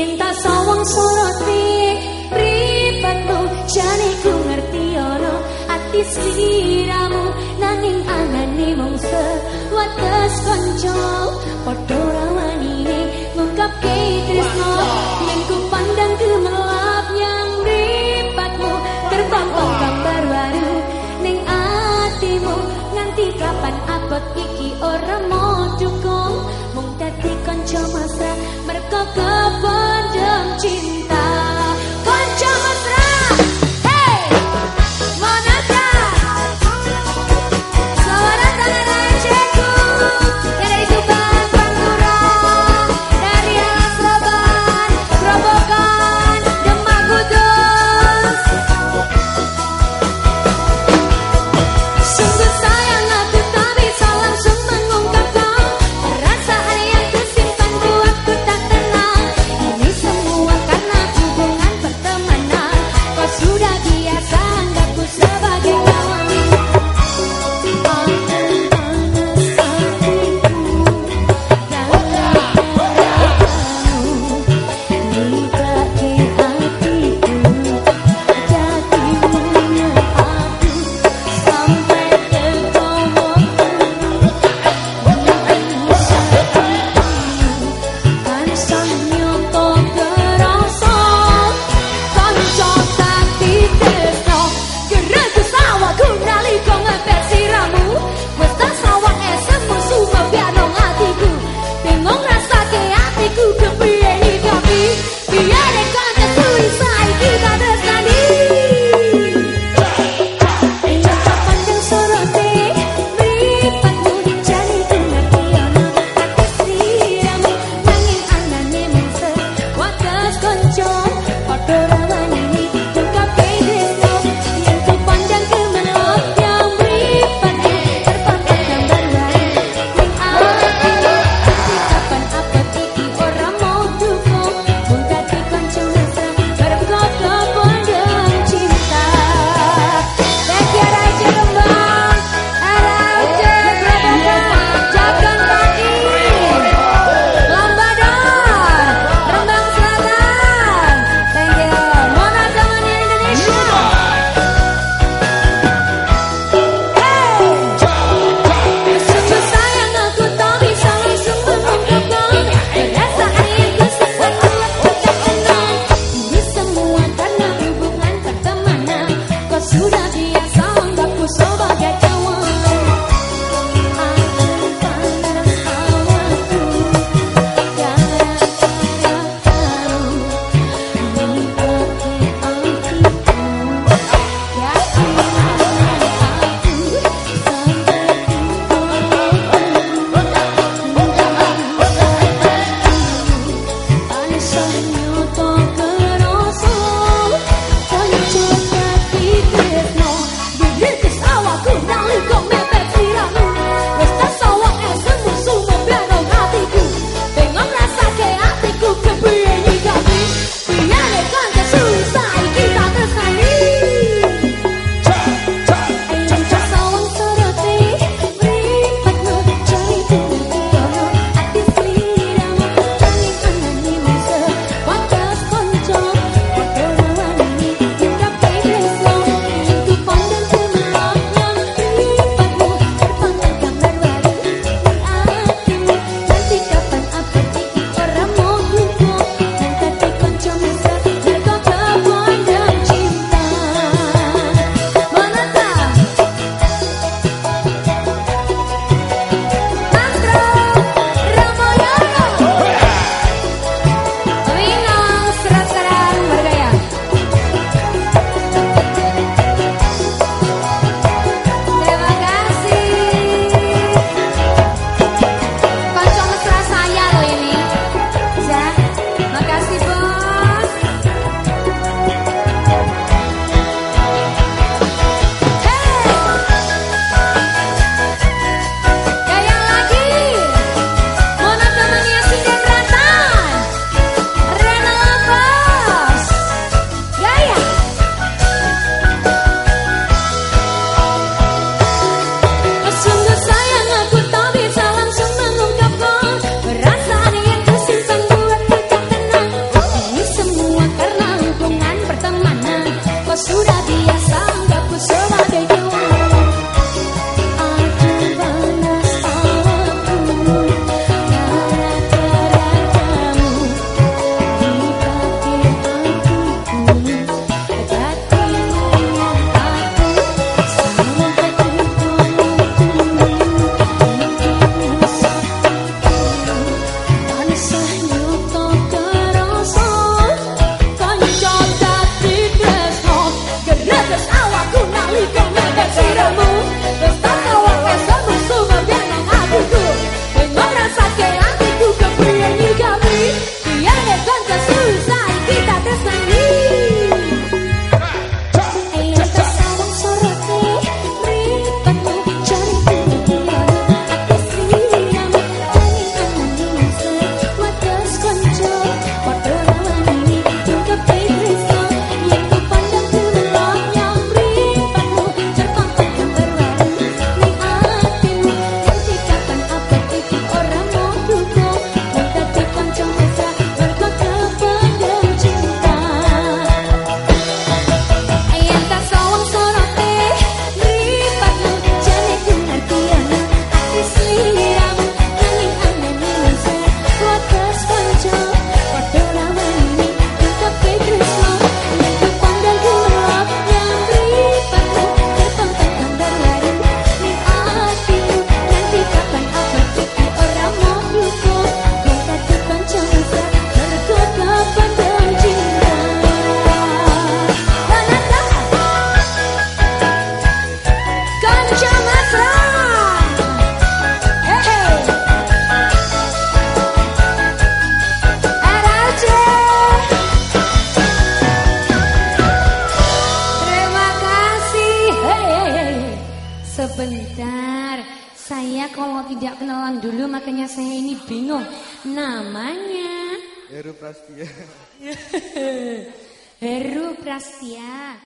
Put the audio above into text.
Tak sawang soroti Ripatmu Jane ku ngerti ono Ati sliramu Nanging anane mong sewates konco Podo rawani Ngungkap ke tresno Yen ku pandang gemelap Yang ripatmu Terbang gambar baru Ning atimu Nganti kapan abot iki ora 수다 sebentar. Saya kalau tidak kenalan dulu makanya saya ini bingung. Namanya Heru Prastia. Heru Prastia.